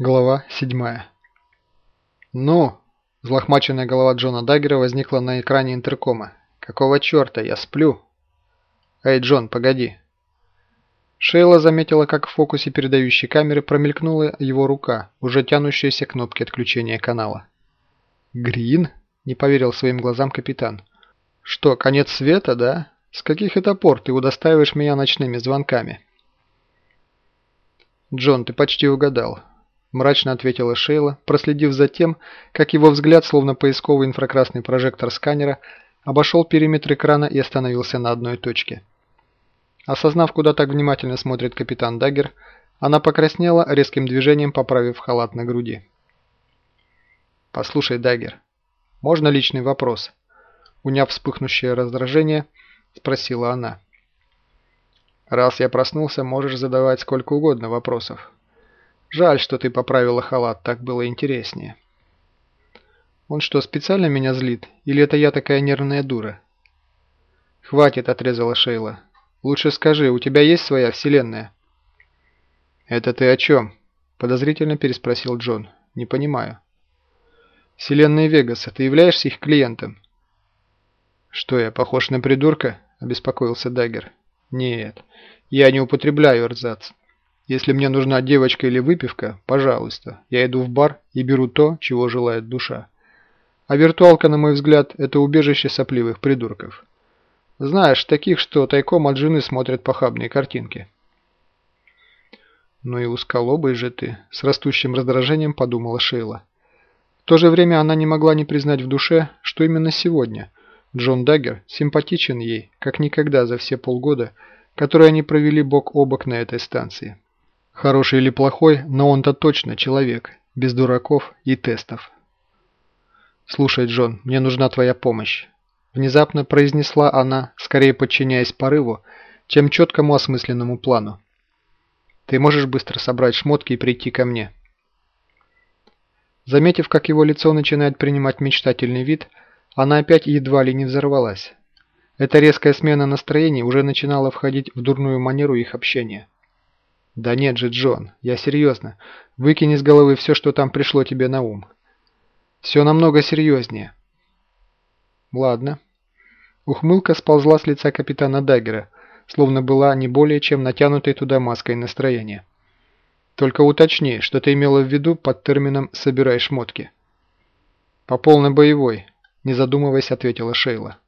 Глава 7 «Ну!» – взлохмаченная голова Джона Даггера возникла на экране интеркома. «Какого черта? Я сплю!» «Эй, Джон, погоди!» Шейла заметила, как в фокусе передающей камеры промелькнула его рука, уже тянущаяся к кнопке отключения канала. «Грин?» – не поверил своим глазам капитан. «Что, конец света, да? С каких это пор ты удостаиваешь меня ночными звонками?» «Джон, ты почти угадал. – мрачно ответила Шейла, проследив за тем, как его взгляд, словно поисковый инфракрасный прожектор сканера, обошел периметр экрана и остановился на одной точке. Осознав, куда так внимательно смотрит капитан Даггер, она покраснела, резким движением поправив халат на груди. «Послушай, Даггер, можно личный вопрос?» Уняв вспыхнущее раздражение, спросила она. «Раз я проснулся, можешь задавать сколько угодно вопросов. Жаль, что ты поправила халат, так было интереснее. Он что, специально меня злит? Или это я такая нервная дура? Хватит, отрезала Шейла. Лучше скажи, у тебя есть своя вселенная? Это ты о чем? Подозрительно переспросил Джон. Не понимаю. Вселенная Вегаса, ты являешься их клиентом? Что я, похож на придурка? Обеспокоился Даггер. Нет, я не употребляю эрзац. Если мне нужна девочка или выпивка, пожалуйста, я иду в бар и беру то, чего желает душа. А виртуалка, на мой взгляд, это убежище сопливых придурков. Знаешь, таких, что тайком от жены смотрят похабные картинки. Ну и усколобый же ты, с растущим раздражением подумала Шейла. В то же время она не могла не признать в душе, что именно сегодня Джон Даггер симпатичен ей, как никогда за все полгода, которые они провели бок о бок на этой станции. Хороший или плохой, но он-то точно человек, без дураков и тестов. «Слушай, Джон, мне нужна твоя помощь», – внезапно произнесла она, скорее подчиняясь порыву, чем четкому осмысленному плану. «Ты можешь быстро собрать шмотки и прийти ко мне?» Заметив, как его лицо начинает принимать мечтательный вид, она опять едва ли не взорвалась. Эта резкая смена настроений уже начинала входить в дурную манеру их общения. «Да нет же, Джон, я серьезно. Выкини с головы все, что там пришло тебе на ум. Все намного серьезнее». «Ладно». Ухмылка сползла с лица капитана Даггера, словно была не более чем натянутой туда маской настроения. «Только уточни, что ты имела в виду под термином «собирай шмотки». «По полной боевой», – не задумываясь, ответила Шейла.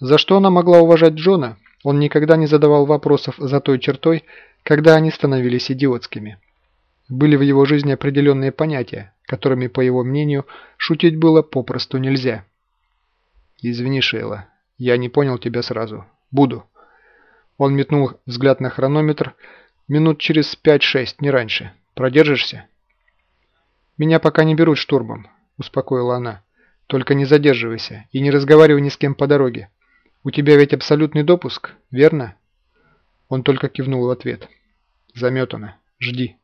За что она могла уважать Джона, он никогда не задавал вопросов за той чертой, когда они становились идиотскими. Были в его жизни определенные понятия, которыми, по его мнению, шутить было попросту нельзя. «Извини, Шейла, я не понял тебя сразу. Буду». Он метнул взгляд на хронометр. «Минут через пять-шесть, не раньше. Продержишься?» «Меня пока не берут штурмом», – успокоила она. «Только не задерживайся и не разговаривай ни с кем по дороге. У тебя ведь абсолютный допуск, верно?» Он только кивнул в ответ. «Заметано. Жди».